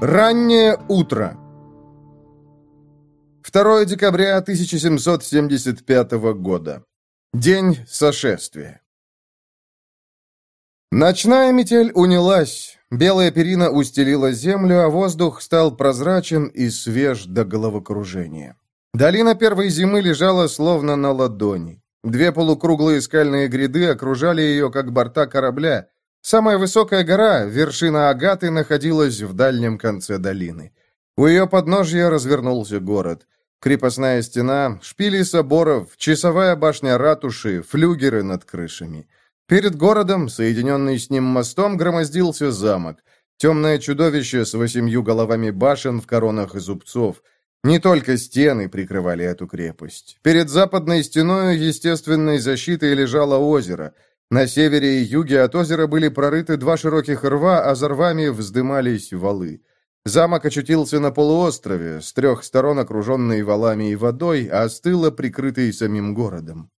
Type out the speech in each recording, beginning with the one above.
Раннее утро. 2 декабря 1775 года. День сошествия. Ночная метель унялась, белая перина устелила землю, а воздух стал прозрачен и свеж до головокружения. Долина первой зимы лежала словно на ладони. Две полукруглые скальные гряды окружали ее, как борта корабля, Самая высокая гора, вершина Агаты, находилась в дальнем конце долины. У ее подножья развернулся город. Крепостная стена, шпили соборов, часовая башня ратуши, флюгеры над крышами. Перед городом, соединенный с ним мостом, громоздился замок. Темное чудовище с восемью головами башен в коронах и зубцов. Не только стены прикрывали эту крепость. Перед западной стеной естественной защитой лежало озеро – на севере и юге от озера были прорыты два широких рва, а за рвами вздымались валы. Замок очутился на полуострове, с трех сторон окруженный валами и водой, а с тыла прикрытый самим городом.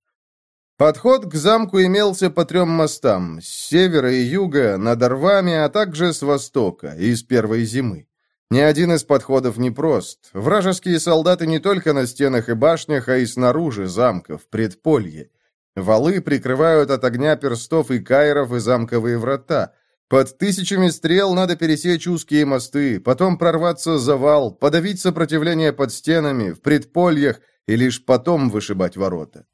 Подход к замку имелся по трем мостам, с севера и юга, над рвами, а также с востока, из первой зимы. Ни один из подходов не прост. Вражеские солдаты не только на стенах и башнях, а и снаружи замка, в предполье. Валы прикрывают от огня перстов и кайров и замковые врата. Под тысячами стрел надо пересечь узкие мосты, потом прорваться за вал, подавить сопротивление под стенами, в предпольях и лишь потом вышибать ворота.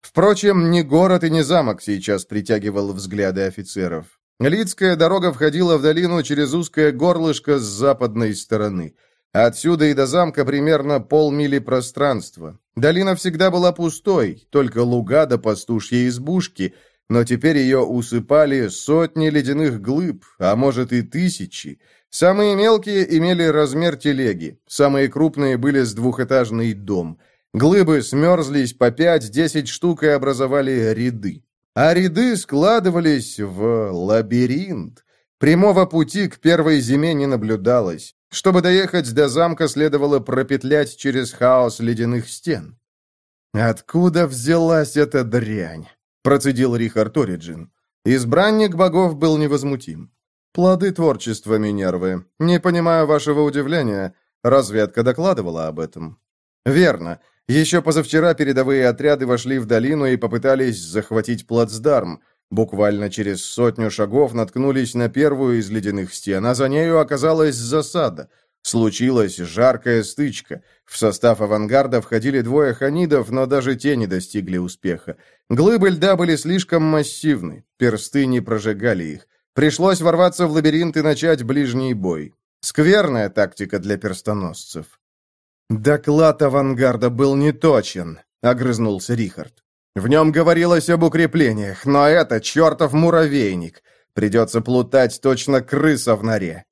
Впрочем, ни город и ни замок сейчас притягивал взгляды офицеров. Лицкая дорога входила в долину через узкое горлышко с западной стороны – Отсюда и до замка примерно полмили пространства. Долина всегда была пустой, только луга до пастушьей избушки, но теперь ее усыпали сотни ледяных глыб, а может и тысячи. Самые мелкие имели размер телеги, самые крупные были с двухэтажный дом. Глыбы смерзлись по пять-десять штук и образовали ряды. А ряды складывались в лабиринт. Прямого пути к первой зиме не наблюдалось. Чтобы доехать до замка, следовало пропетлять через хаос ледяных стен. «Откуда взялась эта дрянь?» — процедил Рихард Ориджин. Избранник богов был невозмутим. «Плоды творчества Минервы. Не понимаю вашего удивления. Разведка докладывала об этом». «Верно. Еще позавчера передовые отряды вошли в долину и попытались захватить плацдарм. Буквально через сотню шагов наткнулись на первую из ледяных стен, а за нею оказалась засада. Случилась жаркая стычка. В состав авангарда входили двое ханидов, но даже те не достигли успеха. Глыбы льда были слишком массивны, персты не прожигали их. Пришлось ворваться в лабиринт и начать ближний бой. Скверная тактика для перстоносцев. «Доклад авангарда был неточен», — огрызнулся Рихард. В нем говорилось об укреплениях, но это чертов муравейник. Придется плутать точно крыса в норе.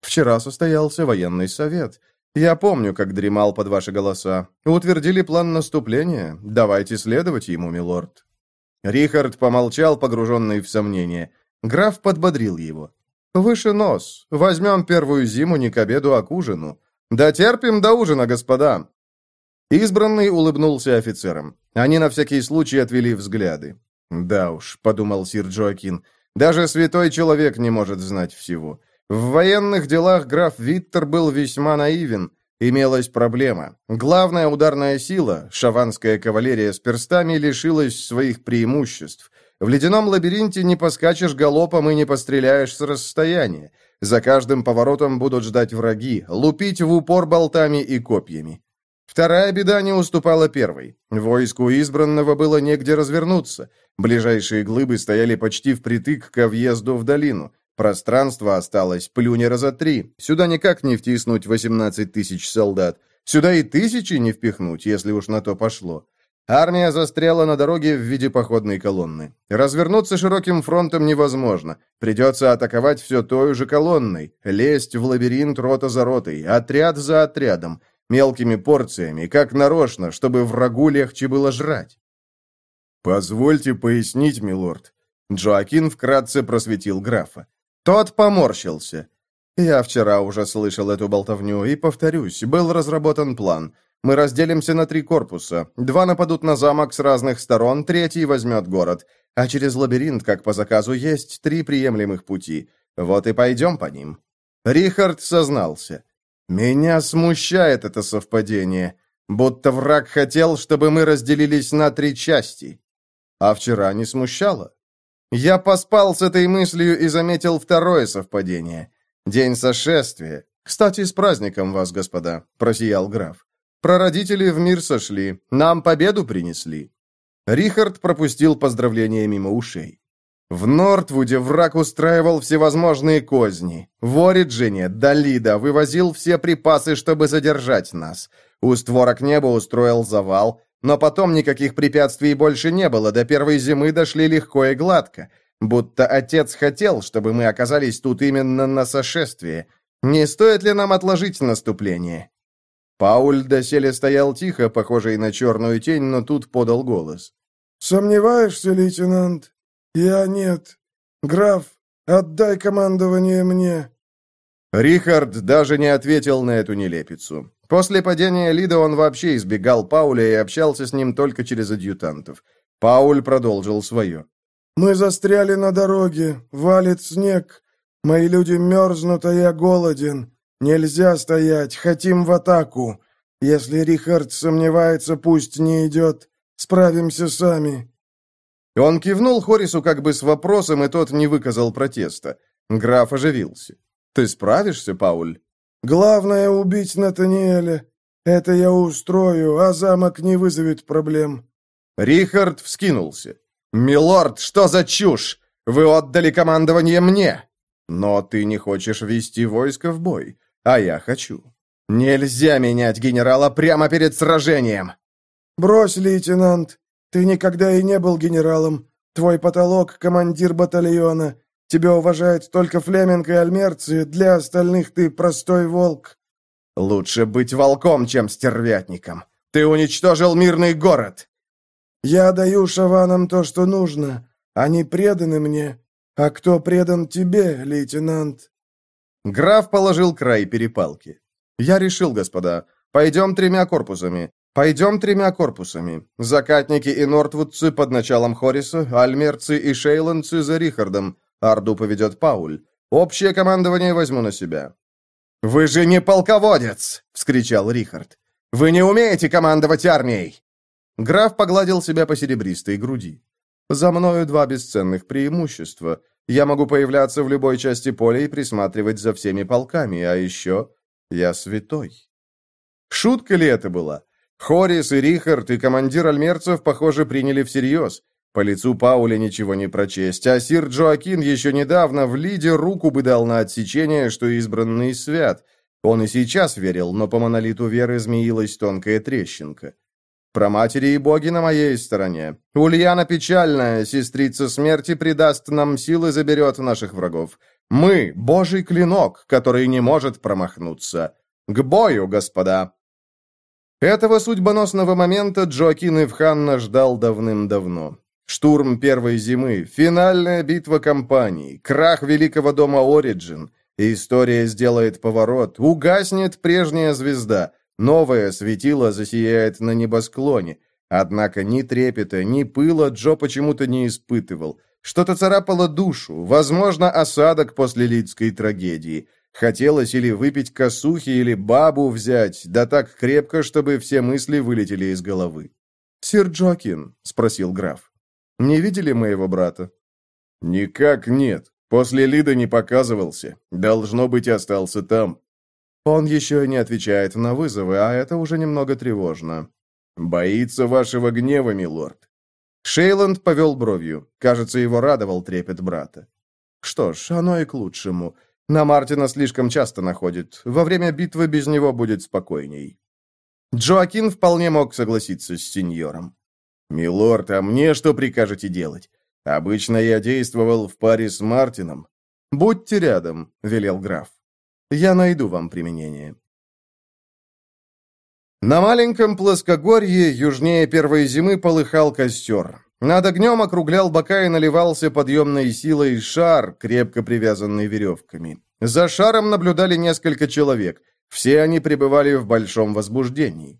Вчера состоялся военный совет. Я помню, как дремал под ваши голоса. Утвердили план наступления. Давайте следовать ему, милорд. Рихард помолчал, погруженный в сомнение. Граф подбодрил его. «Выше нос. Возьмем первую зиму не к обеду, а к ужину. Дотерпим до ужина, господа. Избранный улыбнулся офицерам. Они на всякий случай отвели взгляды. «Да уж», — подумал сир Джоакин, — «даже святой человек не может знать всего. В военных делах граф Виттер был весьма наивен. Имелась проблема. Главная ударная сила, шаванская кавалерия с перстами, лишилась своих преимуществ. В ледяном лабиринте не поскачешь галопом и не постреляешь с расстояния. За каждым поворотом будут ждать враги, лупить в упор болтами и копьями. Вторая беда не уступала первой. Войску избранного было негде развернуться. Ближайшие глыбы стояли почти впритык ко въезду в долину. Пространство осталось плюни раза три. Сюда никак не втиснуть 18 тысяч солдат. Сюда и тысячи не впихнуть, если уж на то пошло. Армия застряла на дороге в виде походной колонны. Развернуться широким фронтом невозможно. Придется атаковать все той же колонной, лезть в лабиринт рота за ротой, отряд за отрядом – мелкими порциями, как нарочно, чтобы врагу легче было жрать. «Позвольте пояснить, милорд». Джоакин вкратце просветил графа. Тот поморщился. «Я вчера уже слышал эту болтовню, и, повторюсь, был разработан план. Мы разделимся на три корпуса. Два нападут на замок с разных сторон, третий возьмет город. А через лабиринт, как по заказу, есть три приемлемых пути. Вот и пойдем по ним». Рихард сознался. «Меня смущает это совпадение, будто враг хотел, чтобы мы разделились на три части. А вчера не смущало. Я поспал с этой мыслью и заметил второе совпадение. День сошествия. Кстати, с праздником вас, господа», — просиял граф. «Прародители в мир сошли, нам победу принесли». Рихард пропустил поздравления мимо ушей. В Нортвуде враг устраивал всевозможные козни. В Ориджине Далида вывозил все припасы, чтобы задержать нас. У створок неба устроил завал, но потом никаких препятствий больше не было, до первой зимы дошли легко и гладко. Будто отец хотел, чтобы мы оказались тут именно на сошествии. Не стоит ли нам отложить наступление?» Пауль доселе стоял тихо, похожий на черную тень, но тут подал голос. «Сомневаешься, лейтенант?» «Я нет. Граф, отдай командование мне». Рихард даже не ответил на эту нелепицу. После падения Лида он вообще избегал Пауля и общался с ним только через адъютантов. Пауль продолжил свое. «Мы застряли на дороге, валит снег. Мои люди мерзнут, а я голоден. Нельзя стоять, хотим в атаку. Если Рихард сомневается, пусть не идет. Справимся сами». Он кивнул Хорису как бы с вопросом, и тот не выказал протеста. Граф оживился. «Ты справишься, Пауль?» «Главное — убить Натаниэля. Это я устрою, а замок не вызовет проблем». Рихард вскинулся. «Милорд, что за чушь? Вы отдали командование мне!» «Но ты не хочешь вести войско в бой, а я хочу. Нельзя менять генерала прямо перед сражением!» «Брось, лейтенант. Ты никогда и не был генералом. Твой потолок — командир батальона. Тебя уважают только Флеминг и Альмерцы, для остальных ты простой волк». «Лучше быть волком, чем стервятником. Ты уничтожил мирный город». «Я даю шаванам то, что нужно. Они преданы мне. А кто предан тебе, лейтенант?» Граф положил край перепалки. «Я решил, господа. Пойдем тремя корпусами. Пойдем тремя корпусами. Закатники и нортвудцы под началом Хориса, альмерцы и шейландцы за Рихардом. Орду поведет Пауль. Общее командование возьму на себя». «Вы же не полководец!» — вскричал Рихард. «Вы не умеете командовать армией!» Граф погладил себя по серебристой груди. «За мною два бесценных преимущества. Я могу появляться в любой части поля и присматривать за всеми полками, а еще я святой». Шутка ли это была? Хорис и Рихард и командир альмерцев, похоже, приняли всерьез. По лицу Пауля ничего не прочесть, а сир Джоакин еще недавно в Лиде руку бы дал на отсечение, что избранный свят. Он и сейчас верил, но по монолиту веры змеилась тонкая трещинка. Про матери и боги на моей стороне. Ульяна печальная, сестрица смерти придаст нам силы, заберет наших врагов. Мы — божий клинок, который не может промахнуться. К бою, господа!» Этого судьбоносного момента Джоакин Ивханна ждал давным-давно. Штурм первой зимы, финальная битва кампании, крах великого дома Ориджин. История сделает поворот, угаснет прежняя звезда, новое светило засияет на небосклоне. Однако ни трепета, ни пыла Джо почему-то не испытывал. Что-то царапало душу, возможно, осадок после лидской трагедии. Хотелось или выпить косухи, или бабу взять, да так крепко, чтобы все мысли вылетели из головы. «Сир Джоакин», — спросил граф, — «не видели моего брата?» «Никак нет. После Лида не показывался. Должно быть, остался там». Он еще не отвечает на вызовы, а это уже немного тревожно. «Боится вашего гнева, милорд». Шейланд повел бровью. Кажется, его радовал трепет брата. «Что ж, оно и к лучшему. На Мартина слишком часто находит. Во время битвы без него будет спокойней. Джоакин вполне мог согласиться с сеньором. «Милорд, а мне что прикажете делать? Обычно я действовал в паре с Мартином». «Будьте рядом», — велел граф. «Я найду вам применение». На маленьком плоскогорье южнее первой зимы полыхал костер. Над огнем округлял бока и наливался подъемной силой шар, крепко привязанный веревками. За шаром наблюдали несколько человек. Все они пребывали в большом возбуждении.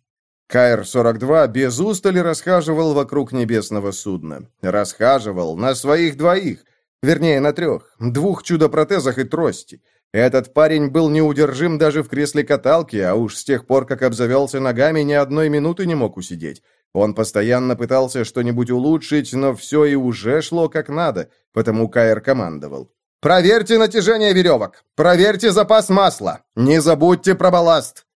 КР-42 без устали расхаживал вокруг небесного судна. Расхаживал на своих двоих, вернее, на трех, двух чудо-протезах и трости. Этот парень был неудержим даже в кресле каталки, а уж с тех пор, как обзавелся ногами, ни одной минуты не мог усидеть. Он постоянно пытался что-нибудь улучшить, но все и уже шло как надо, потому Кайр командовал. «Проверьте натяжение веревок! Проверьте запас масла! Не забудьте про балласт!»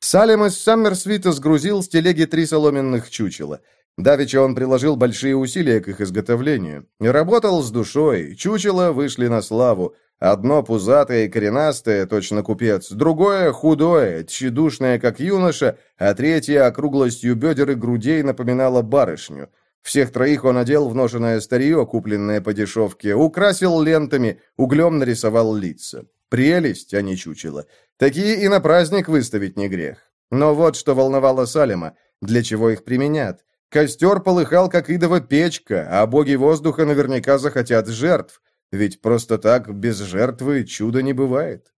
Салем из Саммерсвита сгрузил с телеги три соломенных чучела. Давеча он приложил большие усилия к их изготовлению. Работал с душой, чучела вышли на славу. Одно пузатое и коренастое, точно купец, другое худое, тщедушное, как юноша, а третье округлостью бедер и грудей напоминало барышню. Всех троих он одел в ношеное старье, купленное по дешевке, украсил лентами, углем нарисовал лица. Прелесть, а не чучело. Такие и на праздник выставить не грех. Но вот что волновало Салема, для чего их применят. Костер полыхал, как идова печка, а боги воздуха наверняка захотят жертв. Ведь просто так, без жертвы, чуда не бывает.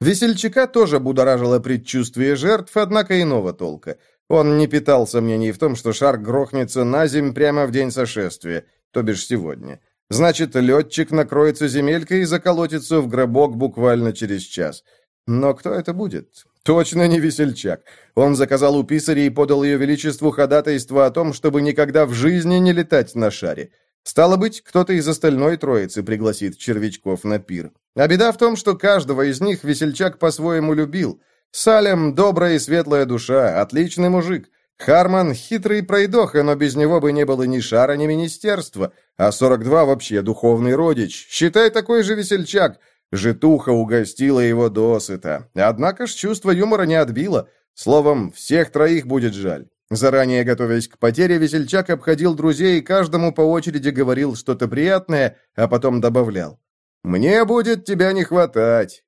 Весельчака тоже будоражило предчувствие жертв, однако иного толка. Он не питал сомнений в том, что шар грохнется на земь прямо в день сошествия, то бишь сегодня. Значит, летчик накроется земелькой и заколотится в гробок буквально через час. Но кто это будет? Точно не весельчак. Он заказал у писаря и подал ее величеству ходатайство о том, чтобы никогда в жизни не летать на шаре. Стало быть, кто-то из остальной троицы пригласит червячков на пир. А беда в том, что каждого из них весельчак по-своему любил. Салем — добрая и светлая душа, отличный мужик. Харман — хитрый пройдоха, но без него бы не было ни шара, ни министерства. А 42 вообще духовный родич. Считай, такой же весельчак. Житуха угостила его досыта. Однако ж чувство юмора не отбило. Словом, всех троих будет жаль. Заранее готовясь к потере, весельчак обходил друзей и каждому по очереди говорил что-то приятное, а потом добавлял. «Мне будет тебя не хватать».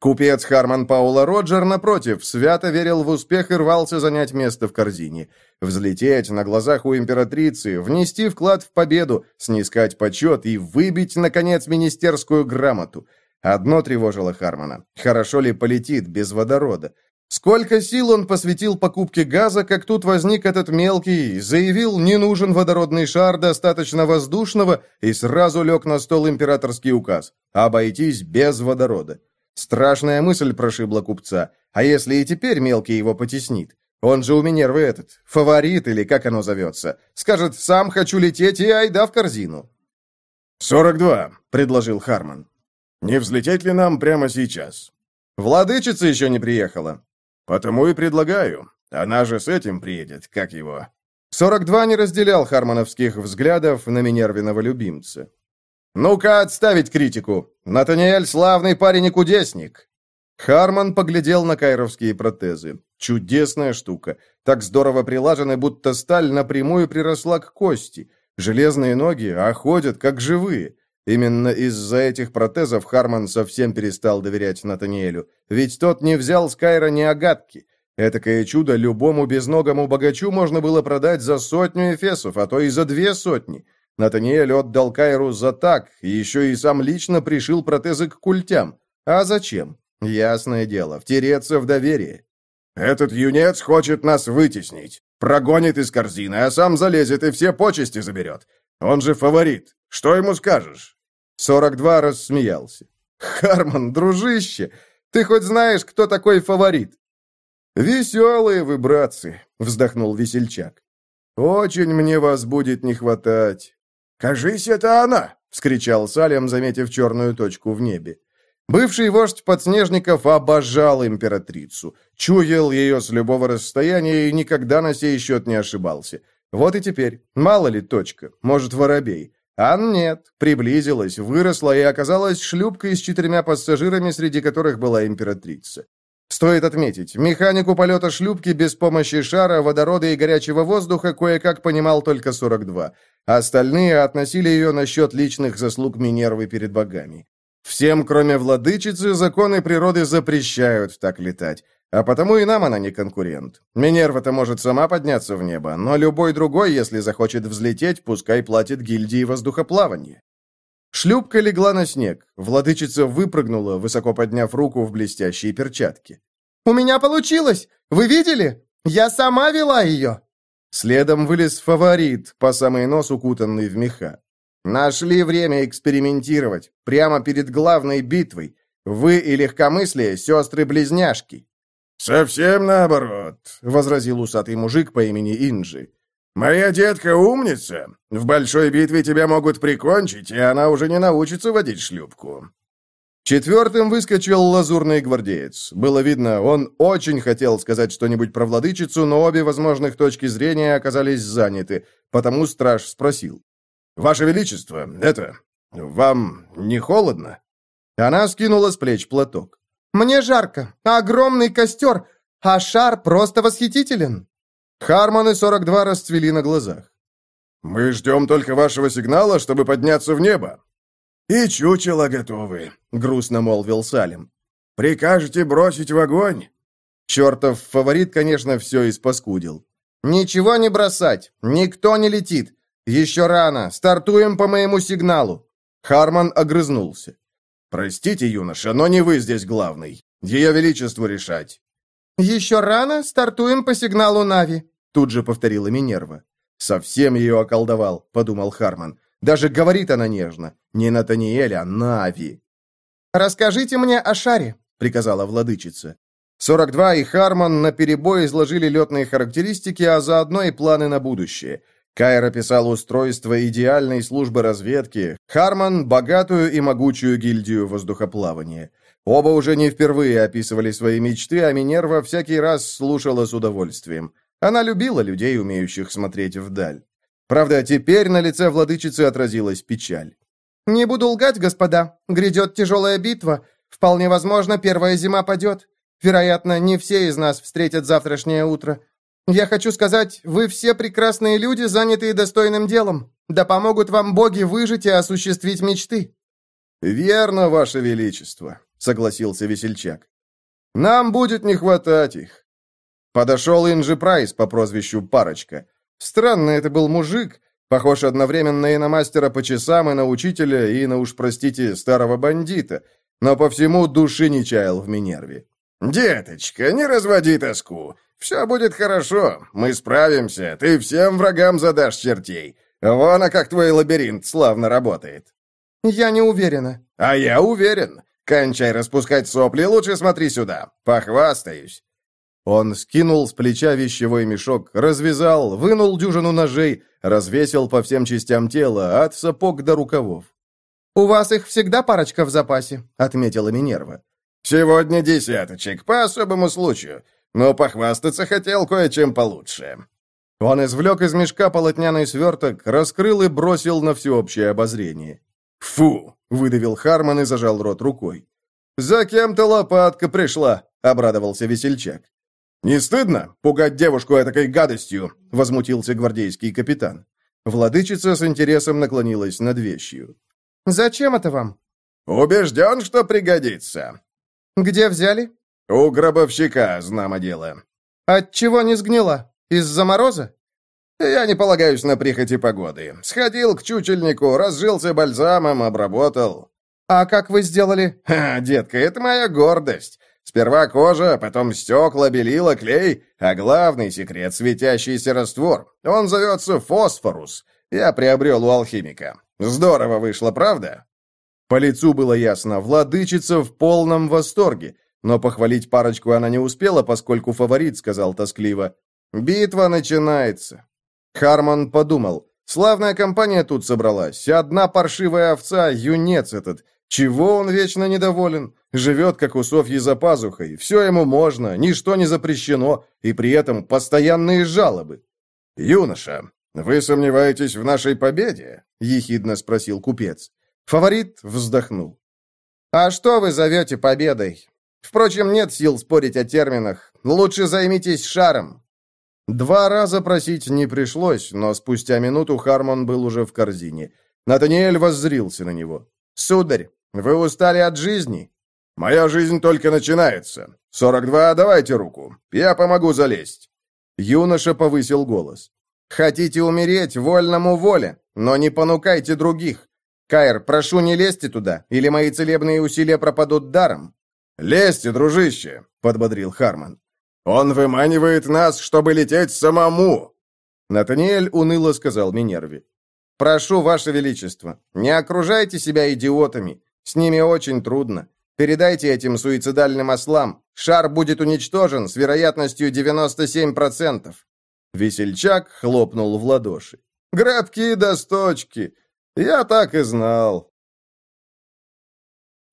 Купец Харман Паула Роджер, напротив, свято верил в успех и рвался занять место в корзине. Взлететь на глазах у императрицы, внести вклад в победу, снискать почет и выбить, наконец, министерскую грамоту. Одно тревожило Хармана. Хорошо ли полетит без водорода? Сколько сил он посвятил покупке газа, как тут возник этот мелкий, заявил, не нужен водородный шар, достаточно воздушного, и сразу лег на стол императорский указ – обойтись без водорода. Страшная мысль прошибла купца. А если и теперь мелкий его потеснит? Он же у Минервы этот, фаворит или как оно зовется. Скажет, сам хочу лететь и айда в корзину. «Сорок два», — предложил Харман. «Не взлететь ли нам прямо сейчас?» «Владычица еще не приехала». «Потому и предлагаю. Она же с этим приедет, как его». 42 не разделял хармоновских взглядов на Минервиного любимца. «Ну-ка, отставить критику! Натаниэль славный парень и кудесник!» Харман поглядел на кайровские протезы. Чудесная штука. Так здорово прилажены, будто сталь напрямую приросла к кости. Железные ноги, а ходят, как живые. Именно из-за этих протезов Харман совсем перестал доверять Натаниэлю, ведь тот не взял с Кайра ни огадки. Этакое чудо любому безногому богачу можно было продать за сотню эфесов, а то и за две сотни. Натаниэль отдал Кайру за так, и еще и сам лично пришил протезы к культям. А зачем? Ясное дело, втереться в доверие. «Этот юнец хочет нас вытеснить. Прогонит из корзины, а сам залезет и все почести заберет. Он же фаворит. Что ему скажешь?» 42 рассмеялся. «Харман, дружище, ты хоть знаешь, кто такой фаворит?» «Веселые вы, братцы», — вздохнул весельчак. «Очень мне вас будет не хватать». «Кажись, это она!» — вскричал Салем, заметив черную точку в небе. Бывший вождь подснежников обожал императрицу, чуял ее с любого расстояния и никогда на сей счет не ошибался. Вот и теперь, мало ли точка, может, воробей. А нет, приблизилась, выросла и оказалась шлюпкой с четырьмя пассажирами, среди которых была императрица. Стоит отметить, механику полета шлюпки без помощи шара, водорода и горячего воздуха кое-как понимал только 42. А остальные относили ее на счет личных заслуг Минервы перед богами. Всем, кроме владычицы, законы природы запрещают так летать. А потому и нам она не конкурент. Минерва-то может сама подняться в небо, но любой другой, если захочет взлететь, пускай платит гильдии воздухоплавания. Шлюпка легла на снег. Владычица выпрыгнула, высоко подняв руку в блестящие перчатки. «У меня получилось! Вы видели? Я сама вела ее!» Следом вылез фаворит, по самый нос укутанный в меха. Нашли время экспериментировать, прямо перед главной битвой. Вы и легкомыслие — сестры-близняшки». «Совсем наоборот», — возразил усатый мужик по имени Инджи. «Моя детка умница. В большой битве тебя могут прикончить, и она уже не научится водить шлюпку». Четвертым выскочил лазурный гвардеец. Было видно, он очень хотел сказать что-нибудь про владычицу, но обе возможных точки зрения оказались заняты, потому страж спросил. «Ваше Величество, это... вам не холодно?» Она скинула с плеч платок. «Мне жарко. Огромный костер. А шар просто восхитителен». Харман и 42 расцвели на глазах. «Мы ждем только вашего сигнала, чтобы подняться в небо». «И чучело готовы», — грустно молвил Салим. «Прикажете бросить в огонь?» Чертов фаворит, конечно, все испаскудил. «Ничего не бросать, никто не летит. Еще рано, стартуем по моему сигналу». Харман огрызнулся. «Простите, юноша, но не вы здесь главный. Ее величество решать». «Еще рано, стартуем по сигналу Нави», Тут же повторила Минерва. «Совсем ее околдовал», — подумал Харман. «Даже говорит она нежно. Не Натаниэль, а Нави». «Расскажите мне о шаре», — приказала владычица. 42 и Харман наперебой изложили летные характеристики, а заодно и планы на будущее. Кайр описал устройство идеальной службы разведки, Харман — богатую и могучую гильдию воздухоплавания. Оба уже не впервые описывали свои мечты, а Минерва всякий раз слушала с удовольствием. Она любила людей, умеющих смотреть вдаль. Правда, теперь на лице владычицы отразилась печаль. «Не буду лгать, господа. Грядет тяжелая битва. Вполне возможно, первая зима падет. Вероятно, не все из нас встретят завтрашнее утро. Я хочу сказать, вы все прекрасные люди, занятые достойным делом. Да помогут вам боги выжить и осуществить мечты». «Верно, ваше величество», — согласился весельчак. «Нам будет не хватать их. Подошел Инджи Прайс по прозвищу Парочка. Странно, это был мужик, похож одновременно и на мастера по часам, и на учителя, и на, уж простите, старого бандита, но по всему души не чаял в Минерве. «Деточка, не разводи тоску. Все будет хорошо. Мы справимся. Ты всем врагам задашь чертей. Вон, а как твой лабиринт славно работает». «Я не уверена». «А я уверен. Кончай распускать сопли, лучше смотри сюда. Похвастаюсь. Он скинул с плеча вещевой мешок, развязал, вынул дюжину ножей, развесил по всем частям тела, от сапог до рукавов. «У вас их всегда парочка в запасе», — отметила Минерва. «Сегодня десяточек, по особому случаю, но похвастаться хотел кое-чем получше». Он извлек из мешка полотняный сверток, раскрыл и бросил на всеобщее обозрение. «Фу!» — выдавил Харман и зажал рот рукой. «За кем-то лопатка пришла», — обрадовался весельчак. «Не стыдно пугать девушку этакой гадостью?» — возмутился гвардейский капитан. Владычица с интересом наклонилась над вещью. «Зачем это вам?» «Убежден, что пригодится». «Где взяли?» «У гробовщика, знамо дело». «Отчего не сгнила? Из-за мороза?» «Я не полагаюсь на прихоти погоды. Сходил к чучельнику, разжился бальзамом, обработал». «А как вы сделали?» «Ха, детка, это моя гордость. Сперва кожа, потом стекла, белила, клей, а главный секрет — светящийся раствор. Он зовется фосфорус. Я приобрел у алхимика. Здорово вышло, правда?» По лицу было ясно, владычица в полном восторге, но похвалить парочку она не успела, поскольку фаворит сказал тоскливо. «Битва начинается». Харман подумал. «Славная компания тут собралась. Одна паршивая овца, юнец этот. Чего он вечно недоволен? Живет, как у Софьи за пазухой. Все ему можно, ничто не запрещено, и при этом постоянные жалобы. «Юноша, вы сомневаетесь в нашей победе?» — ехидно спросил купец. Фаворит вздохнул. «А что вы зовете победой? Впрочем, нет сил спорить о терминах. Лучше займитесь шаром». Два раза просить не пришлось, но спустя минуту Хармон был уже в корзине. Натаниэль воззрился на него. «Сударь, вы устали от жизни? Моя жизнь только начинается. 42, давайте руку. Я помогу залезть. Юноша повысил голос. Хотите умереть, вольному воле, но не понукайте других. Кайр, прошу, не лезьте туда, или мои целебные усилия пропадут даром. Лезьте, дружище, подбодрил Харман. Он выманивает нас, чтобы лететь самому. Натаниэль уныло сказал Минерви. «Прошу, Ваше Величество, не окружайте себя идиотами. С ними очень трудно. Передайте этим суицидальным ослам. Шар будет уничтожен с вероятностью 97%. Весельчак хлопнул в ладоши. «Грабки до сточки! Я так и знал!»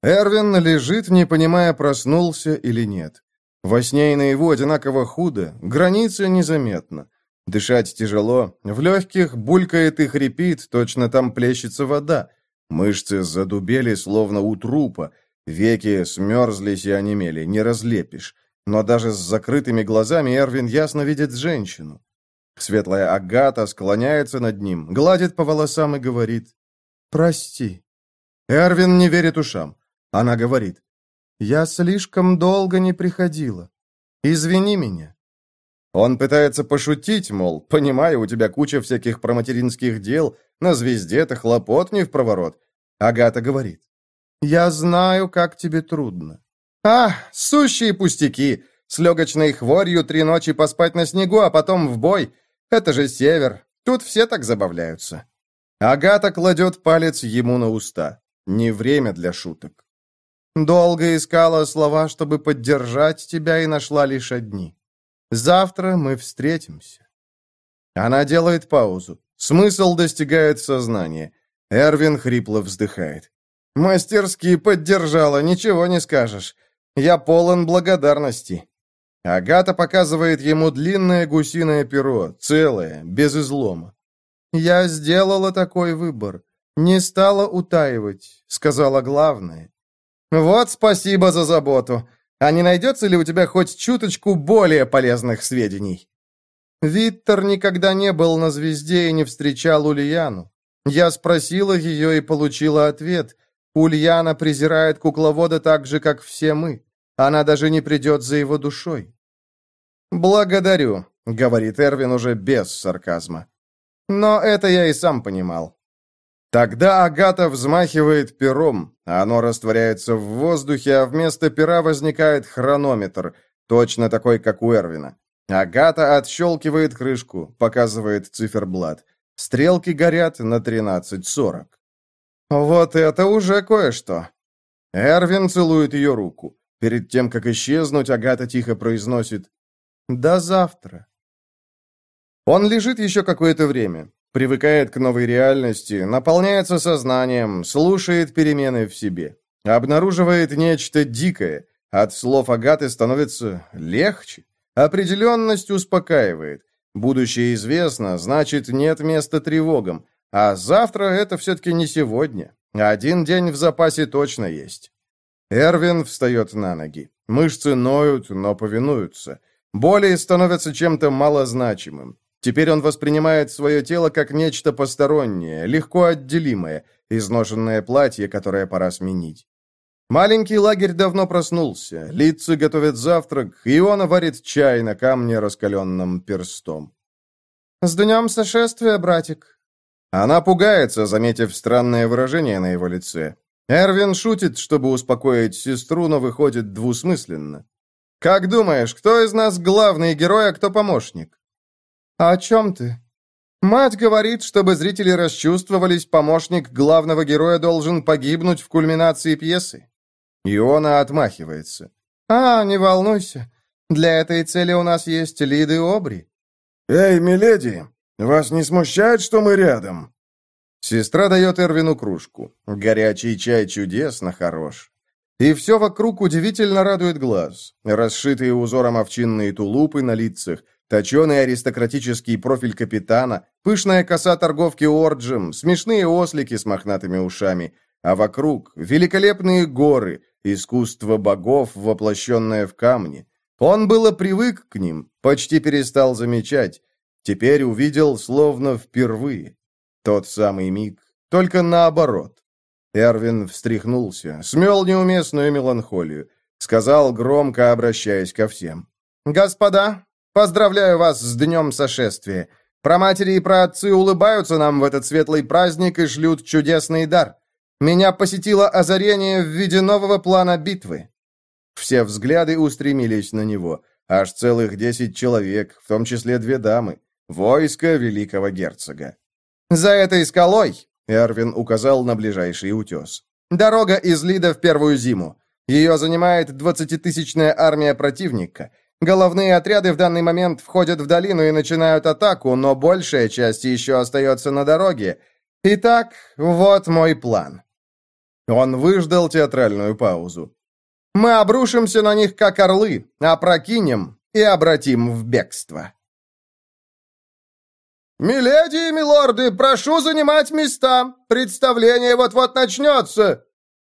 Эрвин лежит, не понимая, проснулся или нет. Во сне и наяву одинаково худо, граница незаметна. Дышать тяжело, в легких булькает и хрипит, точно там плещется вода. Мышцы задубели, словно у трупа, веки смерзлись и онемели, не разлепишь. Но даже с закрытыми глазами Эрвин ясно видит женщину. Светлая Агата склоняется над ним, гладит по волосам и говорит «Прости». Эрвин не верит ушам. Она говорит «Я слишком долго не приходила. Извини меня». Он пытается пошутить, мол, понимаю, у тебя куча всяких проматеринских дел, на звезде-то хлопот не в проворот. Агата говорит «Я знаю, как тебе трудно». «А, сущие пустяки! С легочной хворью три ночи поспать на снегу, а потом в бой. Это же север. Тут все так забавляются». Агата кладет палец ему на уста. Не время для шуток. Долго искала слова, чтобы поддержать тебя, и нашла лишь одни. Завтра мы встретимся. Она делает паузу. Смысл достигает сознания. Эрвин хрипло вздыхает. «Мастерски поддержала, ничего не скажешь. Я полон благодарности». Агата показывает ему длинное гусиное перо, целое, без излома. «Я сделала такой выбор. Не стала утаивать», — сказала главное. «Вот спасибо за заботу. А не найдется ли у тебя хоть чуточку более полезных сведений?» Виттер никогда не был на звезде и не встречал Ульяну. Я спросила ее и получила ответ. Ульяна презирает кукловода так же, как все мы. Она даже не придет за его душой. «Благодарю», — говорит Эрвин уже без сарказма. «Но это я и сам понимал. Тогда Агата взмахивает пером, оно растворяется в воздухе, а вместо пера возникает хронометр, точно такой, как у Эрвина. Агата отщелкивает крышку, показывает циферблат. Стрелки горят на 13.40. Вот это уже кое-что. Эрвин целует ее руку. Перед тем, как исчезнуть, Агата тихо произносит «До завтра». Он лежит еще какое-то время. Привыкает к новой реальности, наполняется сознанием, слушает перемены в себе. Обнаруживает нечто дикое. От слов Агаты становится легче. Определенность успокаивает. Будущее известно, значит, нет места тревогам. А завтра это все-таки не сегодня. Один день в запасе точно есть. Эрвин встает на ноги. Мышцы ноют, но повинуются. Боли становятся чем-то малозначимым. Теперь он воспринимает свое тело как нечто постороннее, легко отделимое, изношенное платье, которое пора сменить. Маленький лагерь давно проснулся, лица готовят завтрак, и он варит чай на камне, раскаленном перстом. «С днем сошествия, братик!» Она пугается, заметив странное выражение на его лице. Эрвин шутит, чтобы успокоить сестру, но выходит двусмысленно. «Как думаешь, кто из нас главный герой, а кто помощник?» «О чем ты?» «Мать говорит, чтобы зрители расчувствовались, помощник главного героя должен погибнуть в кульминации пьесы». Иона отмахивается. «А, не волнуйся. Для этой цели у нас есть Лиды Обри». «Эй, миледи, вас не смущает, что мы рядом?» Сестра дает Эрвину кружку. Горячий чай чудесно хорош. И все вокруг удивительно радует глаз. Расшитые узором овчинные тулупы на лицах, Точеный аристократический профиль капитана, пышная коса торговки Орджем, смешные ослики с мохнатыми ушами, а вокруг великолепные горы, искусство богов, воплощенное в камне. Он было привык к ним, почти перестал замечать. Теперь увидел словно впервые. Тот самый миг, только наоборот. Эрвин встряхнулся, смел неуместную меланхолию, сказал громко, обращаясь ко всем. «Господа, Поздравляю вас с днем сошествия. Проматери и праотцы улыбаются нам в этот светлый праздник и шлют чудесный дар. Меня посетило озарение в виде нового плана битвы». Все взгляды устремились на него. Аж целых десять человек, в том числе две дамы. Войско великого герцога. «За этой скалой», — Эрвин указал на ближайший утес, — «дорога из Лида в первую зиму. Ее занимает двадцатитысячная армия противника. Головные отряды в данный момент входят в долину и начинают атаку, но большая часть еще остается на дороге. Итак, вот мой план». Он выждал театральную паузу. «Мы обрушимся на них, как орлы, опрокинем и обратим в бегство». «Миледи и милорды, прошу занимать места! Представление вот-вот начнется!»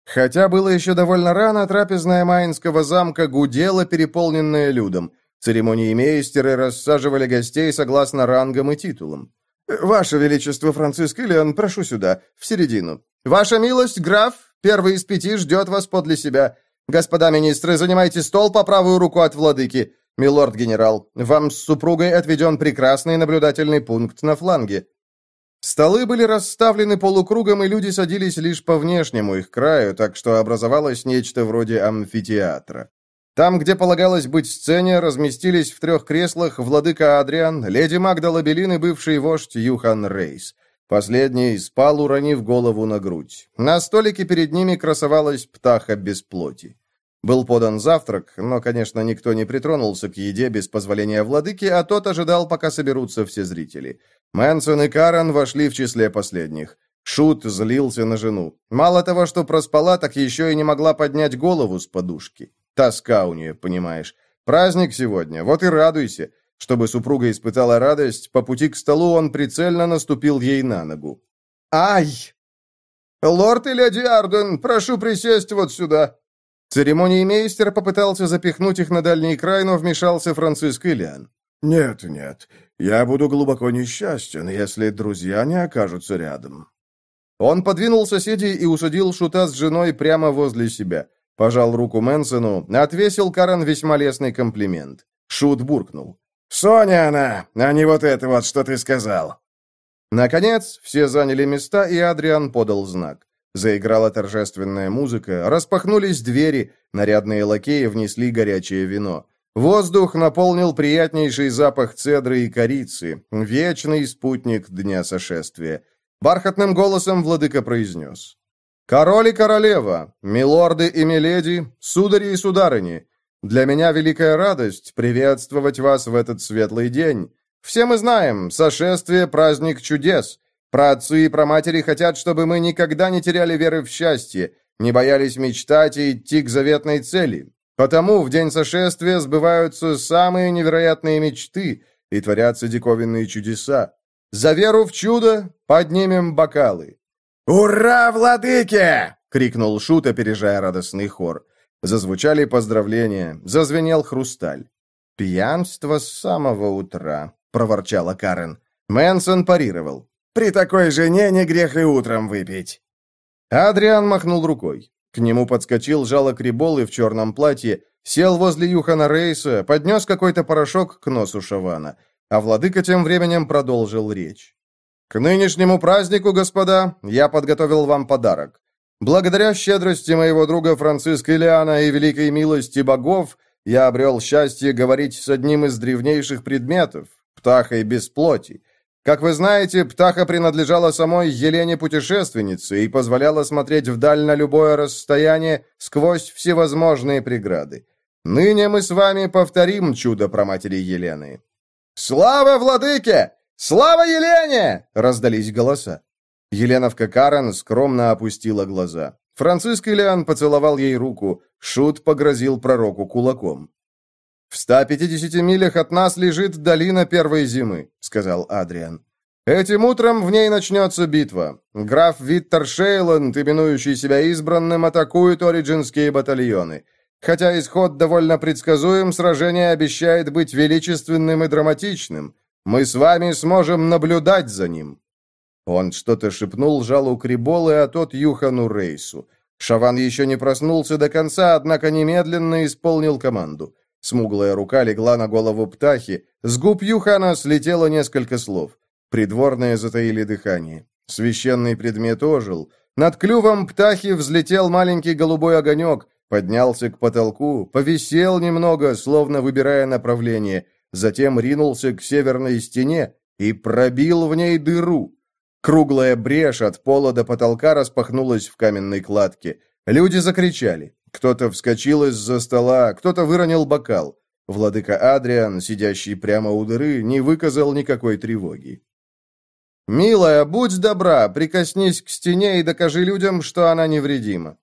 Хотя было еще довольно рано, трапезная Майнского замка гудела, переполненная людом. Церемонии мейстеры рассаживали гостей согласно рангам и титулам. «Ваше Величество, Франциск Ильян, прошу сюда, в середину. Ваша милость, граф, первый из пяти ждет вас подле себя. Господа министры, занимайте стол по правую руку от владыки. «Милорд-генерал, вам с супругой отведен прекрасный наблюдательный пункт на фланге». Столы были расставлены полукругом, и люди садились лишь по внешнему их краю, так что образовалось нечто вроде амфитеатра. Там, где полагалось быть сцене, разместились в трех креслах владыка Адриан, леди Магда Лабелин и бывший вождь Юхан Рейс. Последний спал, уронив голову на грудь. На столике перед ними красовалась птаха без плоти. Был подан завтрак, но, конечно, никто не притронулся к еде без позволения владыки, а тот ожидал, пока соберутся все зрители. Мэнсон и Карен вошли в числе последних. Шут злился на жену. Мало того, что проспала, так еще и не могла поднять голову с подушки. Тоска у нее, понимаешь. Праздник сегодня, вот и радуйся. Чтобы супруга испытала радость, по пути к столу он прицельно наступил ей на ногу. «Ай!» «Лорд и леди Арден, прошу присесть вот сюда!» Церемониймейстер попытался запихнуть их на дальний край, но вмешался Франциск Ильян. «Нет, нет, я буду глубоко несчастен, если друзья не окажутся рядом». Он подвинул соседей и усадил Шута с женой прямо возле себя. Пожал руку Мэнсону, отвесил Карен весьма лестный комплимент. Шут буркнул. «Соня она, а не вот это вот, что ты сказал». Наконец, все заняли места, и Адриан подал знак. Заиграла торжественная музыка, распахнулись двери, нарядные лакеи внесли горячее вино. Воздух наполнил приятнейший запах цедры и корицы, вечный спутник дня сошествия. Бархатным голосом владыка произнес. «Король и королева, милорды и миледи, судари и сударыни, для меня великая радость приветствовать вас в этот светлый день. Все мы знаем, сошествие – праздник чудес, Праотцы и праматери хотят, чтобы мы никогда не теряли веры в счастье, не боялись мечтать и идти к заветной цели. Потому в день сошествия сбываются самые невероятные мечты и творятся диковинные чудеса. За веру в чудо поднимем бокалы. «Ура, владыке!» — крикнул Шут, опережая радостный хор. Зазвучали поздравления, зазвенел хрусталь. «Пьянство с самого утра», — проворчала Карен. Мэнсон парировал. При такой жене не грех и утром выпить». Адриан махнул рукой. К нему подскочил жалок Риболы в черном платье, сел возле Юхана Рейса, поднес какой-то порошок к носу Шавана, а владыка тем временем продолжил речь. «К нынешнему празднику, господа, я подготовил вам подарок. Благодаря щедрости моего друга Франциска Ильяна и великой милости богов, я обрел счастье говорить с одним из древнейших предметов, птахой без плоти. Как вы знаете, птаха принадлежала самой Елене-путешественнице и позволяла смотреть вдаль на любое расстояние сквозь всевозможные преграды. Ныне мы с вами повторим чудо про матери Елены. «Слава владыке! Слава Елене!» — раздались голоса. Еленовка Карен скромно опустила глаза. Франциск Ильян поцеловал ей руку. Шут погрозил пророку кулаком. «В 150 милях от нас лежит долина первой зимы», — сказал Адриан. «Этим утром в ней начнется битва. Граф Виттер Шейланд, именующий себя избранным, атакует ориджинские батальоны. Хотя исход довольно предсказуем, сражение обещает быть величественным и драматичным. Мы с вами сможем наблюдать за ним». Он что-то шепнул жалу Криболы, а тот Юхану Рейсу. Шаван еще не проснулся до конца, однако немедленно исполнил команду. Смуглая рука легла на голову птахи. С губ Юхана слетело несколько слов. Придворные затаили дыхание. Священный предмет ожил. Над клювом птахи взлетел маленький голубой огонек, поднялся к потолку, повисел немного, словно выбирая направление, затем ринулся к северной стене и пробил в ней дыру. Круглая брешь от пола до потолка распахнулась в каменной кладке. Люди закричали. Кто-то вскочил из-за стола, кто-то выронил бокал. Владыка Адриан, сидящий прямо у дыры, не выказал никакой тревоги. «Милая, будь добра, прикоснись к стене и докажи людям, что она невредима».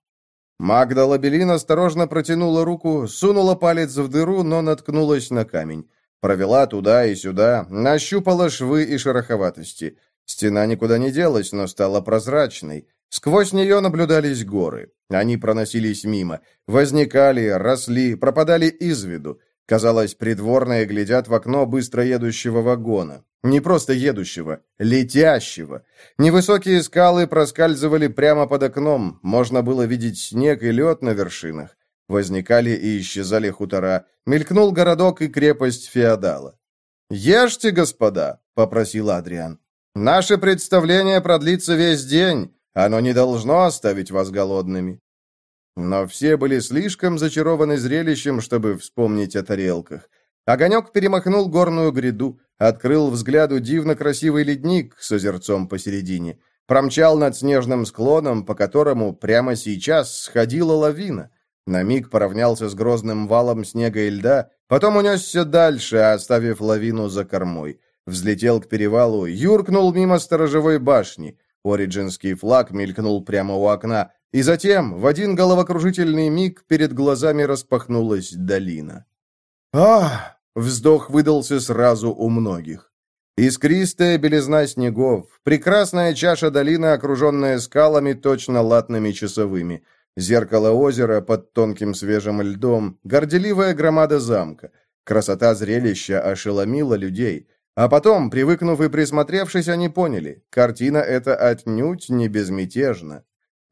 Магда Лабелин осторожно протянула руку, сунула палец в дыру, но наткнулась на камень. Провела туда и сюда, нащупала швы и шероховатости. Стена никуда не делась, но стала прозрачной. Сквозь нее наблюдались горы. Они проносились мимо, возникали, росли, пропадали из виду. Казалось, придворные глядят в окно быстро едущего вагона. Не просто едущего, летящего. Невысокие скалы проскальзывали прямо под окном, можно было видеть снег и лед на вершинах. Возникали и исчезали хутора, мелькнул городок и крепость феодала. «Ешьте, господа!» — попросил Адриан. «Наше представление продлится весь день, оно не должно оставить вас голодными». Но все были слишком зачарованы зрелищем, чтобы вспомнить о тарелках. Огонек перемахнул горную гряду, открыл взгляду дивно красивый ледник с озерцом посередине, промчал над снежным склоном, по которому прямо сейчас сходила лавина. На миг поравнялся с грозным валом снега и льда, потом унесся дальше, оставив лавину за кормой. Взлетел к перевалу, юркнул мимо сторожевой башни. Ориджинский флаг мелькнул прямо у окна, и затем, в один головокружительный миг, перед глазами распахнулась долина. «Ах!» — вздох выдался сразу у многих. Искристая белизна снегов, прекрасная чаша долины, окруженная скалами, точно латными часовыми, зеркало озера под тонким свежим льдом, горделивая громада замка. Красота зрелища ошеломила людей. А потом, привыкнув и присмотревшись, они поняли, картина эта отнюдь не безмятежна.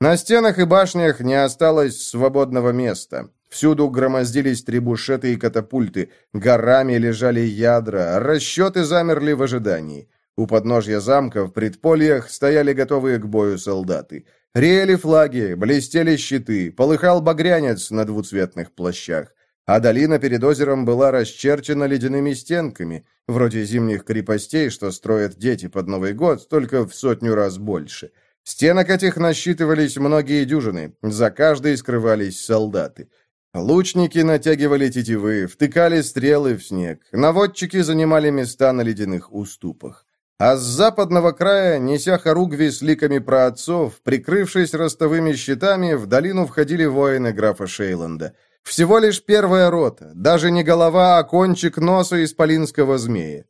На стенах и башнях не осталось свободного места. Всюду громоздились трибушеты и катапульты, горами лежали ядра, расчеты замерли в ожидании. У подножья замка в предпольях стояли готовые к бою солдаты. Реяли флаги, блестели щиты, полыхал багрянец на двуцветных плащах. А долина перед озером была расчерчена ледяными стенками, вроде зимних крепостей, что строят дети под Новый год, только в сотню раз больше. Стенок этих насчитывались многие дюжины, за каждой скрывались солдаты. Лучники натягивали тетивы, втыкали стрелы в снег. Наводчики занимали места на ледяных уступах. А с западного края, неся хоругви с ликами праотцов, прикрывшись ростовыми щитами, в долину входили воины графа Шейланда. Всего лишь первая рота, даже не голова, а кончик носа исполинского змея.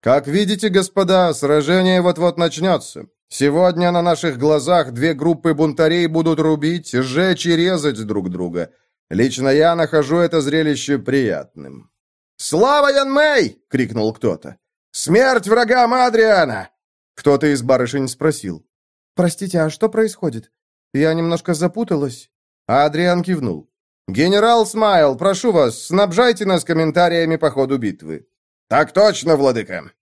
Как видите, господа, сражение вот-вот начнется. Сегодня на наших глазах две группы бунтарей будут рубить, сжечь и резать друг друга. Лично я нахожу это зрелище приятным. «Слава Янмэй!» — крикнул кто-то. «Смерть врагам Адриана!» Кто-то из барышень спросил. «Простите, а что происходит? Я немножко запуталась». А Адриан кивнул. «Генерал Смайл, прошу вас, снабжайте нас комментариями по ходу битвы». «Так точно, владыка!»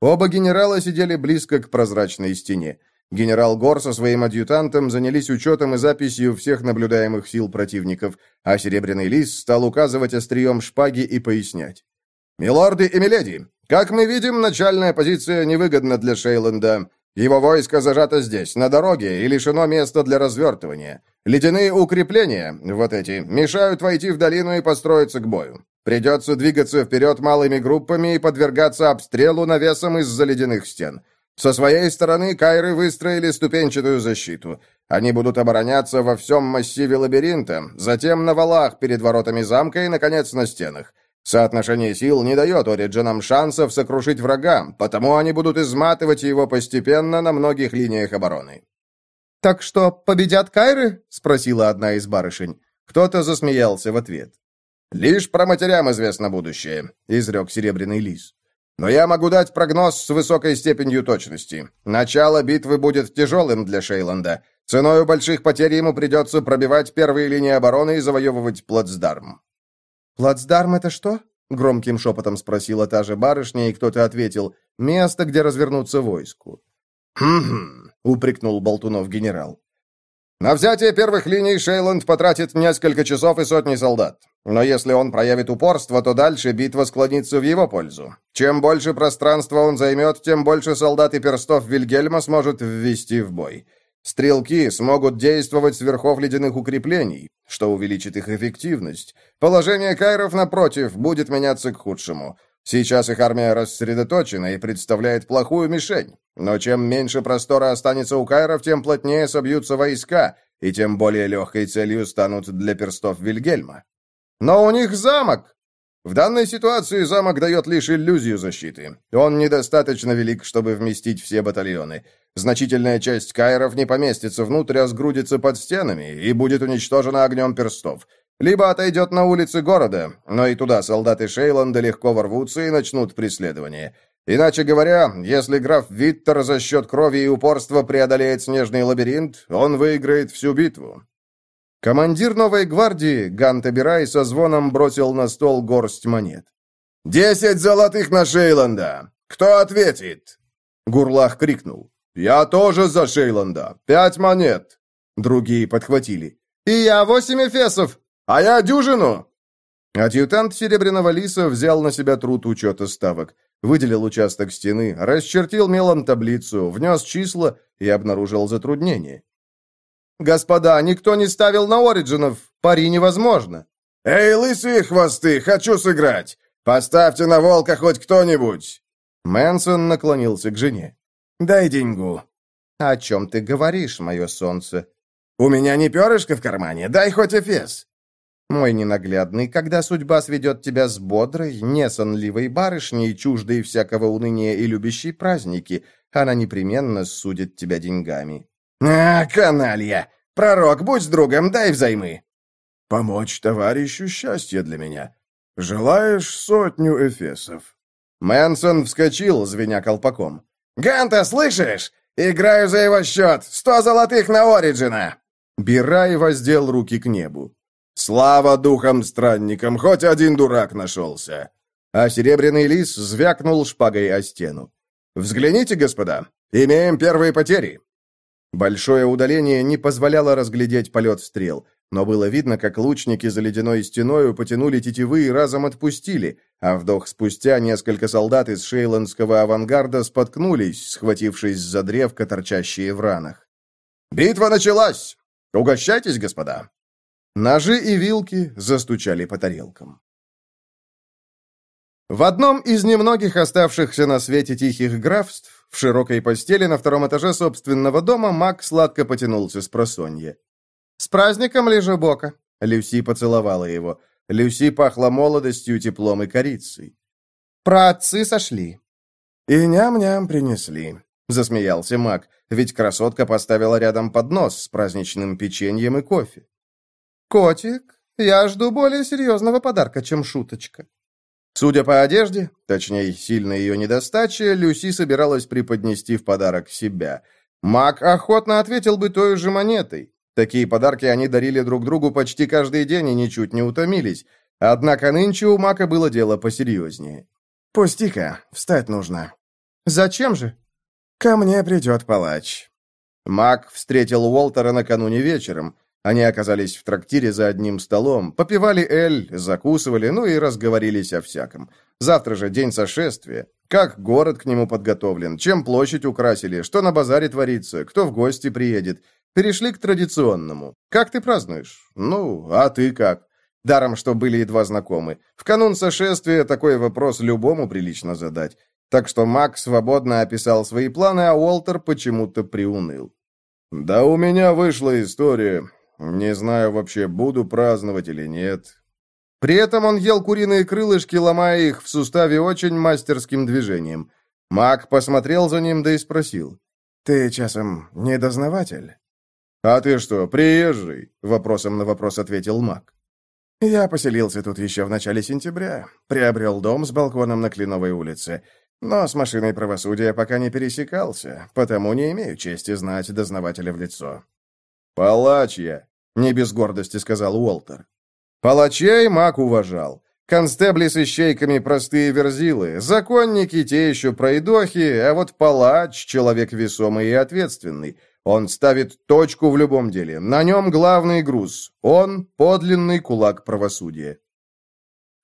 Оба генерала сидели близко к прозрачной стене. Генерал Гор со своим адъютантом занялись учетом и записью всех наблюдаемых сил противников, а Серебряный Лис стал указывать острием шпаги и пояснять. «Милорды и миледи, как мы видим, начальная позиция невыгодна для Шейланда. Его войско зажато здесь, на дороге, и лишено места для развертывания. Ледяные укрепления, вот эти, мешают войти в долину и построиться к бою. Придется двигаться вперед малыми группами и подвергаться обстрелу навесом из-за ледяных стен». Со своей стороны кайры выстроили ступенчатую защиту. Они будут обороняться во всем массиве лабиринта, затем на валах перед воротами замка и, наконец, на стенах. Соотношение сил не дает Ориджинам шансов сокрушить врага, потому они будут изматывать его постепенно на многих линиях обороны. «Так что, победят Кайры?» — спросила одна из барышень. Кто-то засмеялся в ответ. «Лишь про матерям известно будущее», — изрек Серебряный Лис. Но я могу дать прогноз с высокой степенью точности. Начало битвы будет тяжелым для Шейланда. Ценою больших потерь ему придется пробивать первые линии обороны и завоевывать плацдарм». «Плацдарм — это что?» — громким шепотом спросила та же барышня, и кто-то ответил. «Место, где развернуться войску». «Хм-хм», — упрекнул Болтунов генерал. На взятие первых линий Шейланд потратит несколько часов и сотни солдат. Но если он проявит упорство, то дальше битва склонится в его пользу. Чем больше пространства он займет, тем больше солдат и перстов Вильгельма сможет ввести в бой. Стрелки смогут действовать с верхов ледяных укреплений, что увеличит их эффективность. Положение кайров, напротив, будет меняться к худшему. Сейчас их армия рассредоточена и представляет плохую мишень. Но чем меньше простора останется у кайров, тем плотнее собьются войска, и тем более легкой целью станут для перстов Вильгельма. Но у них замок! В данной ситуации замок дает лишь иллюзию защиты. Он недостаточно велик, чтобы вместить все батальоны. Значительная часть кайров не поместится внутрь, а сгрудится под стенами и будет уничтожена огнем перстов. Либо отойдет на улицы города, но и туда солдаты Шейланда легко ворвутся и начнут преследование. Иначе говоря, если граф Виттер за счет крови и упорства преодолеет снежный лабиринт, он выиграет всю битву. Командир новой гвардии, Гантабирай, со звоном бросил на стол горсть монет. «Десять золотых на Шейланда! Кто ответит?» Гурлах крикнул. «Я тоже за Шейланда! Пять монет!» Другие подхватили. «И я восемь эфесов! А я дюжину!» Адъютант Серебряного Лиса взял на себя труд учета ставок, выделил участок стены, расчертил мелом таблицу, внес числа и обнаружил затруднение. «Господа, никто не ставил на Ориджинов. Пари невозможно». «Эй, лысые хвосты, хочу сыграть! Поставьте на волка хоть кто-нибудь!» Мэнсон наклонился к жене. «Дай деньгу». «О чем ты говоришь, мое солнце?» «У меня не перышко в кармане, дай хоть эфес». «Мой ненаглядный, когда судьба сведет тебя с бодрой, несонливой барышней, чуждой всякого уныния и любящей праздники, она непременно судит тебя деньгами». «А, каналья! Пророк, будь с другом, дай взаймы!» «Помочь товарищу — счастье для меня. Желаешь сотню эфесов?» Мэнсон вскочил, звеня колпаком. «Ганта, слышишь? Играю за его счет! Сто золотых на Ориджина!» Бирай воздел руки к небу. «Слава духам-странникам! Хоть один дурак нашелся!» А серебряный лис звякнул шпагой о стену. «Взгляните, господа, имеем первые потери!» Большое удаление не позволяло разглядеть полет стрел, но было видно, как лучники за ледяной стеною потянули тетивы и разом отпустили, а вдох спустя несколько солдат из шейландского авангарда споткнулись, схватившись за древко, торчащие в ранах. «Битва началась! Угощайтесь, господа!» Ножи и вилки застучали по тарелкам. В одном из немногих оставшихся на свете тихих графств в широкой постели на втором этаже собственного дома Мак сладко потянулся с просонья. «С праздником, Лежебока!» Люси поцеловала его. Люси пахла молодостью, теплом и корицей. «Праотцы сошли». «И ням-ням принесли», — засмеялся Мак, ведь красотка поставила рядом поднос с праздничным печеньем и кофе. «Котик, я жду более серьезного подарка, чем шуточка». Судя по одежде, точнее, сильной ее недостаче, Люси собиралась преподнести в подарок себя. Мак охотно ответил бы той же монетой. Такие подарки они дарили друг другу почти каждый день и ничуть не утомились. Однако нынче у Мака было дело посерьезнее. «Пусти-ка, встать нужно». «Зачем же?» «Ко мне придет палач». Мак встретил Уолтера накануне вечером. Они оказались в трактире за одним столом, попивали эль, закусывали, ну и разговорились о всяком. Завтра же день сошествия. Как город к нему подготовлен, чем площадь украсили, что на базаре творится, кто в гости приедет. Перешли к традиционному. Как ты празднуешь? Ну, а ты как? Даром, что были едва знакомы. В канун сошествия такой вопрос любому прилично задать. Так что Мак свободно описал свои планы, а Уолтер почему-то приуныл. «Да у меня вышла история. Не знаю вообще, буду праздновать или нет. При этом он ел куриные крылышки, ломая их в суставе очень мастерским движением. Маг посмотрел за ним, да и спросил. «Ты, часом, не дознаватель?» «А ты что, приезжий?» — вопросом на вопрос ответил маг. «Я поселился тут еще в начале сентября. Приобрел дом с балконом на Кленовой улице. Но с машиной правосудия пока не пересекался, потому не имею чести знать дознавателя в лицо». «Палач я», не без гордости сказал Уолтер. Палачей маг уважал. Констебли с ищейками простые верзилы, законники те еще пройдохи, а вот палач — человек весомый и ответственный. Он ставит точку в любом деле. На нем главный груз. Он — подлинный кулак правосудия.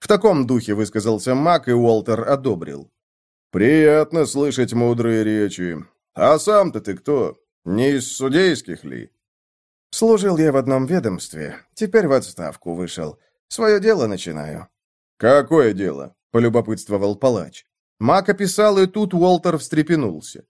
В таком духе высказался маг, и Уолтер одобрил. «Приятно слышать мудрые речи. А сам-то ты кто? Не из судейских ли?» «Служил я в одном ведомстве. Теперь в отставку вышел. Свое дело начинаю». «Какое дело?» — полюбопытствовал палач. Мак описал, и тут Уолтер встрепенулся.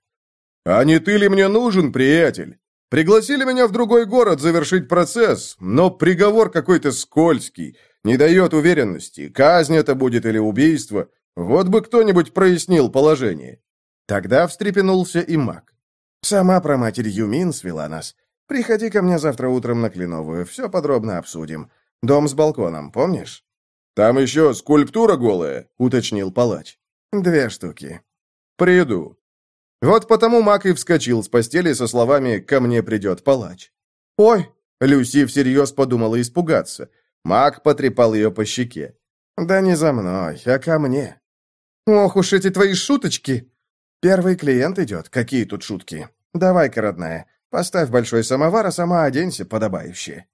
«А не ты ли мне нужен, приятель? Пригласили меня в другой город завершить процесс, но приговор какой-то скользкий, не дает уверенности, казнь это будет или убийство. Вот бы кто-нибудь прояснил положение». Тогда встрепенулся и Мак. «Сама про матерь Юмин свела нас. Приходи ко мне завтра утром на Кленовую, все подробно обсудим. Дом с балконом, помнишь?» «Там еще скульптура голая», — уточнил палач. «Две штуки». «Приду». Вот потому Мак и вскочил с постели со словами «ко мне придет палач». «Ой!» — Люси всерьез подумала испугаться. Мак потрепал ее по щеке. «Да не за мной, а ко мне». «Ох уж эти твои шуточки!» «Первый клиент идет. Какие тут шутки? Давай-ка, родная, поставь большой самовар, а сама оденься подобающе».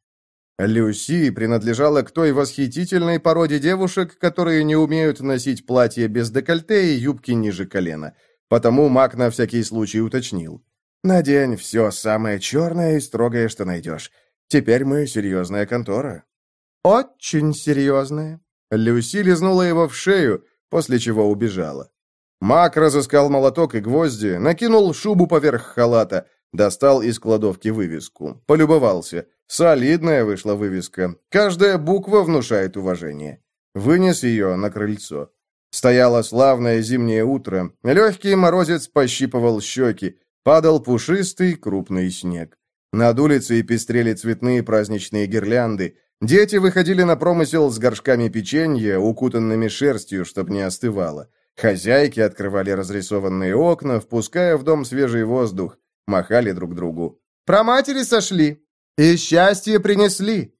Люси принадлежала к той восхитительной породе девушек, которые не умеют носить платье без декольте и юбки ниже колена. Потому Мак на всякий случай уточнил. «Надень все самое черное и строгое, что найдешь. Теперь мы серьезная контора». «Очень серьезная». Люси лизнула его в шею, после чего убежала. Мак разыскал молоток и гвозди, накинул шубу поверх халата, достал из кладовки вывеску, полюбовался. Солидная вышла вывеска. Каждая буква внушает уважение. Вынес ее на крыльцо. Стояло славное зимнее утро. Легкий морозец пощипывал щеки. Падал пушистый крупный снег. Над улицей пестрели цветные праздничные гирлянды. Дети выходили на промысел с горшками печенья, укутанными шерстью, чтоб не остывало. Хозяйки открывали разрисованные окна, впуская в дом свежий воздух. Махали друг другу. «Про матери сошли!» И счастье принесли.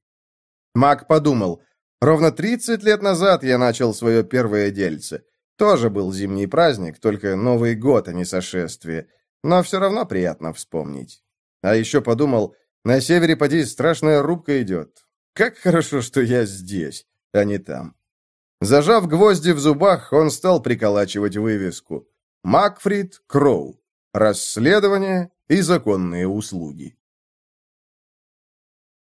Мак подумал, ровно 30 лет назад я начал свое первое дельце. Тоже был зимний праздник, только Новый год, а не сошествие. Но все равно приятно вспомнить. А еще подумал, на севере, поди, страшная рубка идет. Как хорошо, что я здесь, а не там. Зажав гвозди в зубах, он стал приколачивать вывеску. Макфрид Кроу. Расследование и законные услуги.